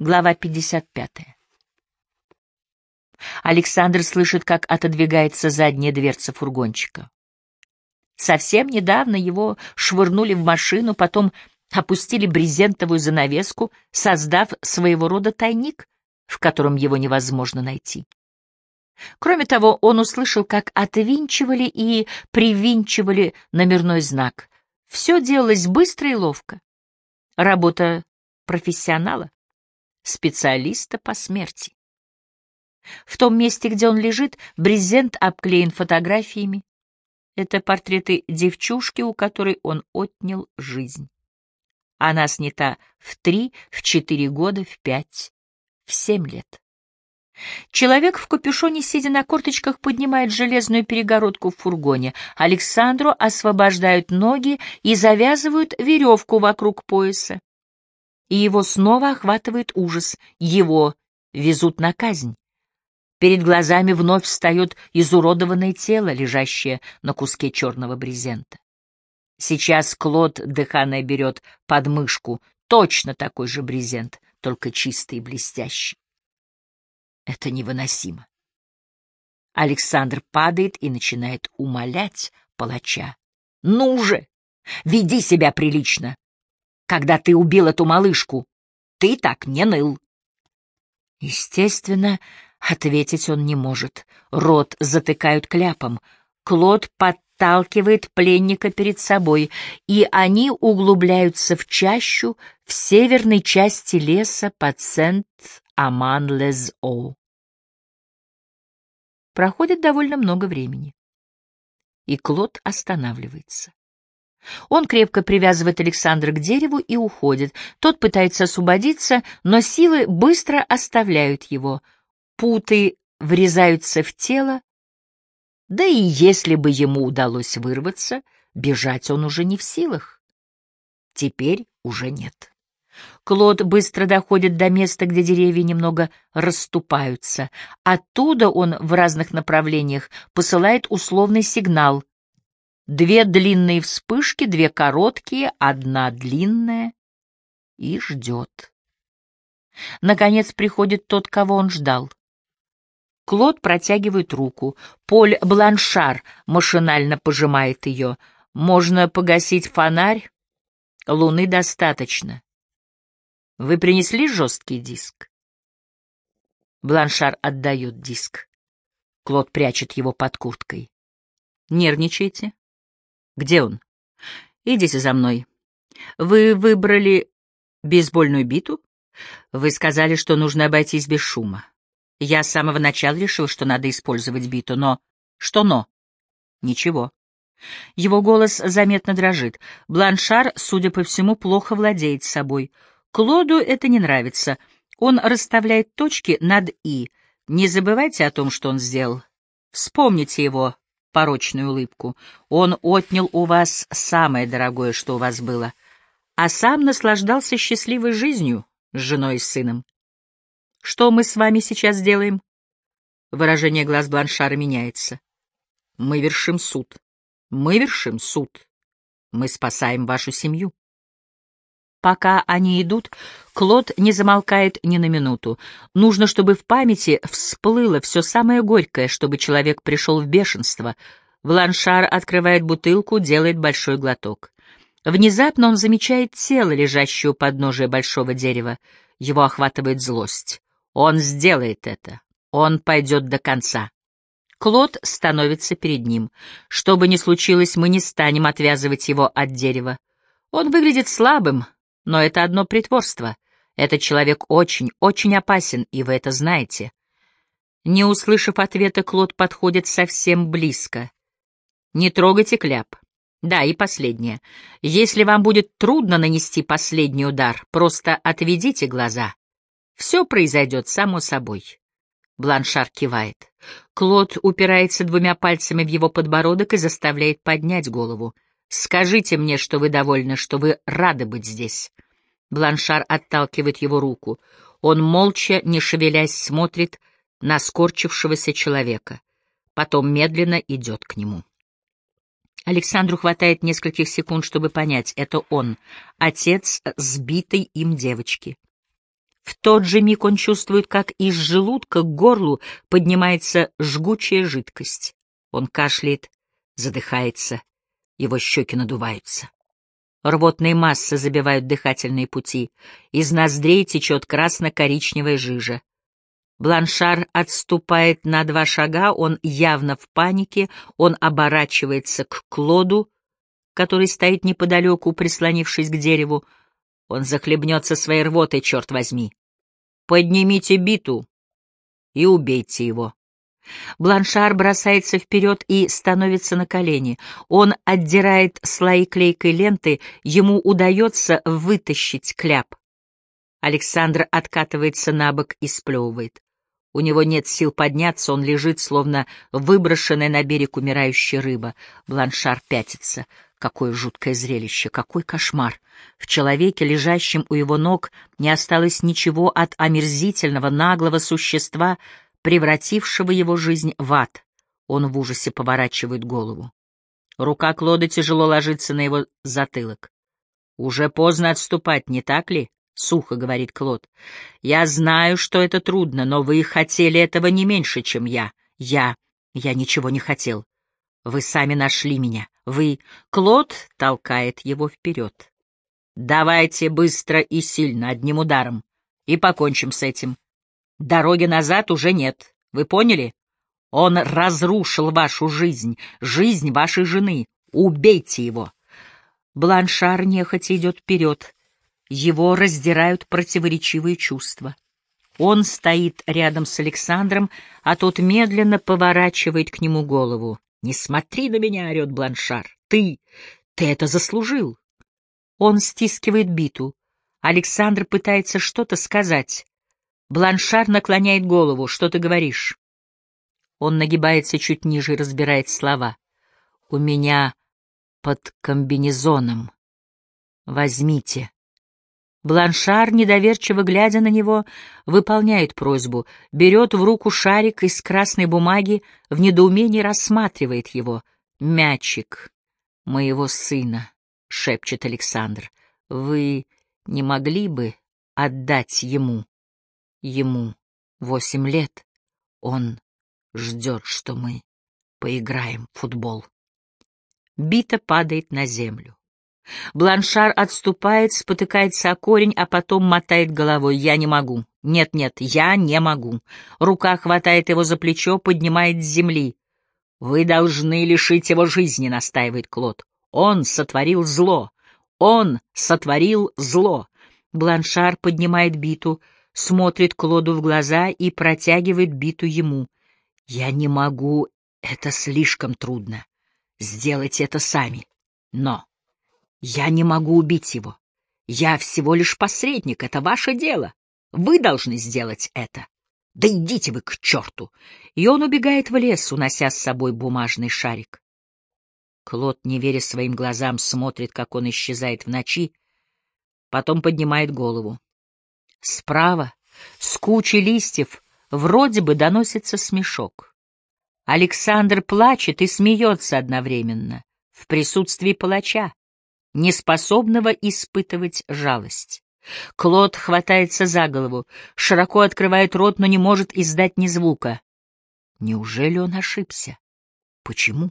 Глава 55. Александр слышит, как отодвигается задняя дверца фургончика. Совсем недавно его швырнули в машину, потом опустили брезентовую занавеску, создав своего рода тайник, в котором его невозможно найти. Кроме того, он услышал, как отвинчивали и привинчивали номерной знак. Все делалось быстро и ловко. Работа профессионала, специалиста по смерти. В том месте, где он лежит, брезент обклеен фотографиями. Это портреты девчушки, у которой он отнял жизнь. Она снята в три, в четыре года, в пять, в семь лет. Человек в капюшоне, сидя на корточках, поднимает железную перегородку в фургоне. Александру освобождают ноги и завязывают веревку вокруг пояса. И его снова охватывает ужас. Его везут на казнь. Перед глазами вновь встает изуродованное тело, лежащее на куске черного брезента. Сейчас Клод Дехане берет под мышку точно такой же брезент, только чистый и блестящий. Это невыносимо. Александр падает и начинает умолять палача. «Ну же, веди себя прилично! Когда ты убил эту малышку, ты так не ныл!» Естественно, ответить он не может. Рот затыкают кляпом. Клод подталкивает пленника перед собой, и они углубляются в чащу в северной части леса под Сент-Аман-Лез-О. Проходит довольно много времени, и Клод останавливается. Он крепко привязывает Александра к дереву и уходит. Тот пытается освободиться, но силы быстро оставляют его. Путы врезаются в тело, да и если бы ему удалось вырваться, бежать он уже не в силах. Теперь уже нет. Клод быстро доходит до места, где деревья немного расступаются. Оттуда он в разных направлениях посылает условный сигнал. Две длинные вспышки, две короткие, одна длинная. И ждет. Наконец приходит тот, кого он ждал. Клод протягивает руку. Поль Бланшар машинально пожимает ее. Можно погасить фонарь? Луны достаточно. Вы принесли жесткий диск? Бланшар отдает диск. Клод прячет его под курткой. Нервничаете? Где он? Идите за мной. Вы выбрали бейсбольную биту? Вы сказали, что нужно обойтись без шума. Я с самого начала решил, что надо использовать биту, но... Что но? Ничего. Его голос заметно дрожит. Бланшар, судя по всему, плохо владеет собой. Клоду это не нравится. Он расставляет точки над «и». Не забывайте о том, что он сделал. Вспомните его порочную улыбку. Он отнял у вас самое дорогое, что у вас было, а сам наслаждался счастливой жизнью с женой и сыном. Что мы с вами сейчас делаем? Выражение глаз Бланшара меняется. Мы вершим суд. Мы вершим суд. Мы спасаем вашу семью. Пока они идут, Клод не замолкает ни на минуту. Нужно, чтобы в памяти всплыло все самое горькое, чтобы человек пришел в бешенство. Бланшар открывает бутылку, делает большой глоток. Внезапно он замечает тело, лежащее у подножия большого дерева. Его охватывает злость. Он сделает это. Он пойдет до конца. Клод становится перед ним. Что бы ни случилось, мы не станем отвязывать его от дерева. Он выглядит слабым, но это одно притворство. Этот человек очень, очень опасен, и вы это знаете. Не услышав ответа, Клод подходит совсем близко. Не трогайте кляп. Да, и последнее. Если вам будет трудно нанести последний удар, просто отведите глаза. Все произойдет само собой. Бланшар кивает. Клод упирается двумя пальцами в его подбородок и заставляет поднять голову. Скажите мне, что вы довольны, что вы рады быть здесь. Бланшар отталкивает его руку. Он молча, не шевелясь, смотрит на скорчившегося человека. Потом медленно идет к нему. Александру хватает нескольких секунд, чтобы понять, это он, отец сбитой им девочки. В тот же миг он чувствует, как из желудка к горлу поднимается жгучая жидкость. Он кашляет, задыхается, его щеки надуваются. Рвотные массы забивают дыхательные пути, из ноздрей течет красно-коричневая жижа. Бланшар отступает на два шага, он явно в панике, он оборачивается к Клоду, который стоит неподалеку, прислонившись к дереву. Он захлебнется своей рвотой, черт возьми. Поднимите биту и убейте его. Бланшар бросается вперед и становится на колени. Он отдирает слои клейкой ленты, ему удается вытащить кляп. Александр откатывается на бок и сплевывает. У него нет сил подняться, он лежит, словно выброшенная на берег умирающая рыба. Бланшар пятится. Какое жуткое зрелище, какой кошмар! В человеке, лежащем у его ног, не осталось ничего от омерзительного, наглого существа, превратившего его жизнь в ад. Он в ужасе поворачивает голову. Рука Клода тяжело ложится на его затылок. «Уже поздно отступать, не так ли?» — сухо говорит Клод. «Я знаю, что это трудно, но вы хотели этого не меньше, чем я. Я... я ничего не хотел. Вы сами нашли меня. Вы... Клод толкает его вперед. Давайте быстро и сильно, одним ударом, и покончим с этим. Дороги назад уже нет. Вы поняли? Он разрушил вашу жизнь, жизнь вашей жены. Убейте его. Бланшар нехотя идет вперед. Его раздирают противоречивые чувства. Он стоит рядом с Александром, а тот медленно поворачивает к нему голову. «Не смотри на меня!» — орет Бланшар. «Ты! Ты это заслужил!» Он стискивает биту. Александр пытается что-то сказать. Бланшар наклоняет голову. «Что ты говоришь?» Он нагибается чуть ниже и разбирает слова. «У меня под комбинезоном. Возьмите». Бланшар, недоверчиво глядя на него, выполняет просьбу, берет в руку шарик из красной бумаги, в недоумении рассматривает его. «Мячик моего сына», — шепчет Александр, — «вы не могли бы отдать ему?» Ему восемь лет. Он ждет, что мы поиграем в футбол. Бита падает на землю. Бланшар отступает, спотыкается о корень, а потом мотает головой. «Я не могу. Нет-нет, я не могу». Рука хватает его за плечо, поднимает с земли. «Вы должны лишить его жизни», — настаивает Клод. «Он сотворил зло. Он сотворил зло». Бланшар поднимает биту, смотрит Клоду в глаза и протягивает биту ему. «Я не могу, это слишком трудно. Сделайте это сами. Но...» Я не могу убить его. Я всего лишь посредник, это ваше дело. Вы должны сделать это. Да идите вы к черту! И он убегает в лес, унося с собой бумажный шарик. Клод, не веря своим глазам, смотрит, как он исчезает в ночи, потом поднимает голову. Справа, с кучей листьев, вроде бы доносится смешок. Александр плачет и смеется одновременно, в присутствии палача неспособного испытывать жалость. Клод хватается за голову, широко открывает рот, но не может издать ни звука. Неужели он ошибся? Почему?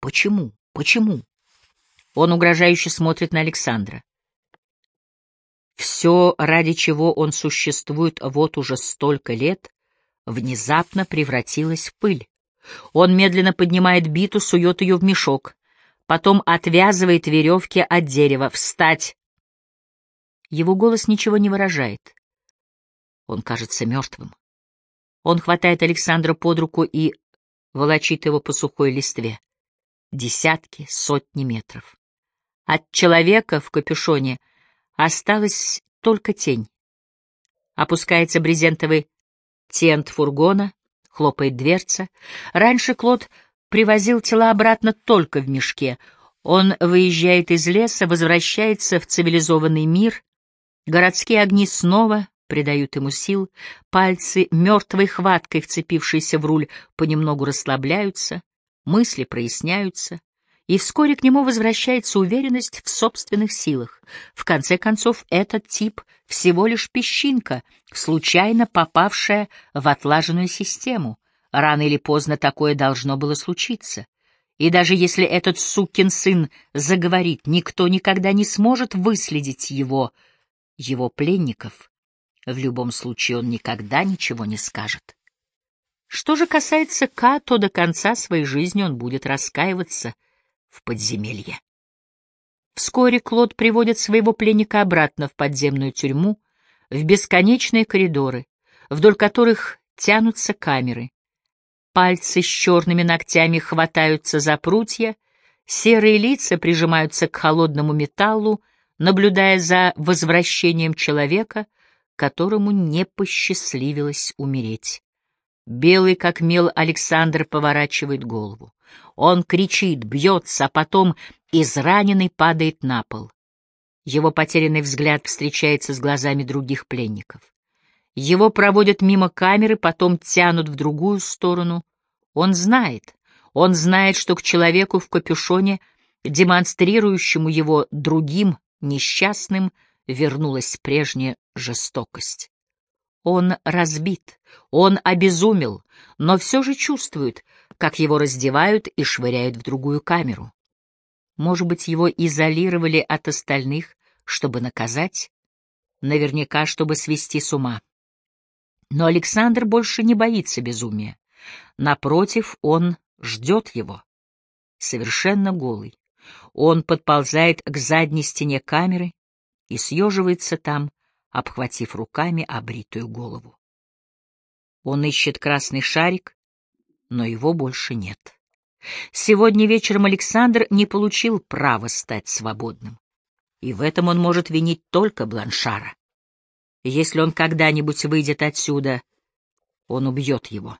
Почему? Почему? Он угрожающе смотрит на Александра. Все, ради чего он существует вот уже столько лет, внезапно превратилось в пыль. Он медленно поднимает биту, сует ее в мешок потом отвязывает веревки от дерева. «Встать!» Его голос ничего не выражает. Он кажется мертвым. Он хватает Александра под руку и волочит его по сухой листве. Десятки, сотни метров. От человека в капюшоне осталась только тень. Опускается брезентовый тент фургона, хлопает дверца. Раньше Клод привозил тела обратно только в мешке. Он выезжает из леса, возвращается в цивилизованный мир. Городские огни снова придают ему сил, пальцы, мертвой хваткой вцепившиеся в руль, понемногу расслабляются, мысли проясняются, и вскоре к нему возвращается уверенность в собственных силах. В конце концов, этот тип всего лишь песчинка, случайно попавшая в отлаженную систему. Рано или поздно такое должно было случиться. И даже если этот сукин сын заговорит, никто никогда не сможет выследить его, его пленников. В любом случае он никогда ничего не скажет. Что же касается Ка, то до конца своей жизни он будет раскаиваться в подземелье. Вскоре Клод приводит своего пленника обратно в подземную тюрьму, в бесконечные коридоры, вдоль которых тянутся камеры. Пальцы с черными ногтями хватаются за прутья, серые лица прижимаются к холодному металлу, наблюдая за возвращением человека, которому не посчастливилось умереть. Белый как мел Александр поворачивает голову. Он кричит, бьется, а потом израненный падает на пол. Его потерянный взгляд встречается с глазами других пленников. Его проводят мимо камеры, потом тянут в другую сторону. Он знает, он знает, что к человеку в капюшоне, демонстрирующему его другим несчастным, вернулась прежняя жестокость. Он разбит, он обезумел, но все же чувствует, как его раздевают и швыряют в другую камеру. Может быть, его изолировали от остальных, чтобы наказать? Наверняка, чтобы свести с ума. Но Александр больше не боится безумия. Напротив, он ждет его. Совершенно голый. Он подползает к задней стене камеры и съеживается там, обхватив руками обритую голову. Он ищет красный шарик, но его больше нет. Сегодня вечером Александр не получил права стать свободным. И в этом он может винить только Бланшара. Если он когда-нибудь выйдет отсюда, он убьет его.